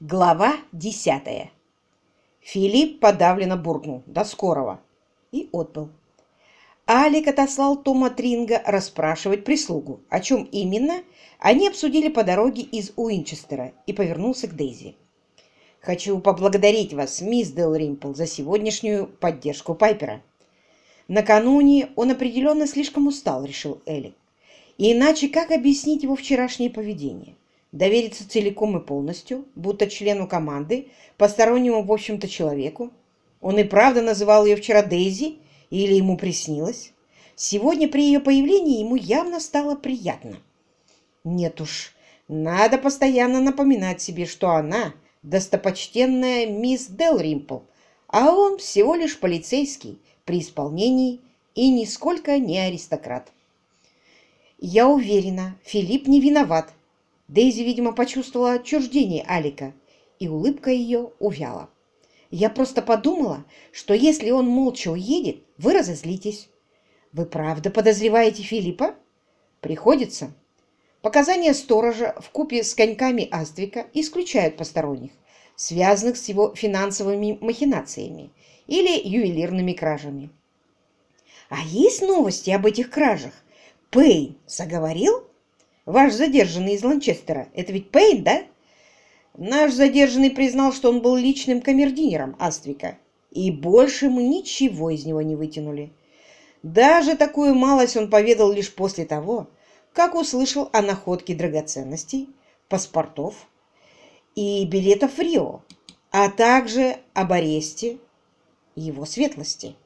Глава десятая. Филипп подавленно буркнул «До скорого!» и отбыл. Алик отослал Тома Тринга расспрашивать прислугу. О чем именно, они обсудили по дороге из Уинчестера и повернулся к Дейзи. «Хочу поблагодарить вас, мисс Делримпл, за сегодняшнюю поддержку Пайпера». Накануне он определенно слишком устал, решил Элик. И иначе как объяснить его вчерашнее поведение? Довериться целиком и полностью, будто члену команды, постороннему, в общем-то, человеку? Он и правда называл ее вчера Дейзи или ему приснилось? Сегодня при ее появлении ему явно стало приятно. Нет уж, надо постоянно напоминать себе, что она достопочтенная мисс Делримпл, а он всего лишь полицейский при исполнении и нисколько не аристократ. Я уверена, Филипп не виноват, Дейзи, видимо, почувствовала отчуждение Алика, и улыбка ее увяла. «Я просто подумала, что если он молча уедет, вы разозлитесь». «Вы правда подозреваете Филиппа?» «Приходится». Показания сторожа в купе с коньками Аствика исключают посторонних, связанных с его финансовыми махинациями или ювелирными кражами. А есть новости об этих кражах? Пейн заговорил? Ваш задержанный из Ланчестера, это ведь Пейн, да? Наш задержанный признал, что он был личным камердинером Аствика, и больше мы ничего из него не вытянули. Даже такую малость он поведал лишь после того, как услышал о находке драгоценностей, паспортов и билетов в Рио, а также об аресте его светлости.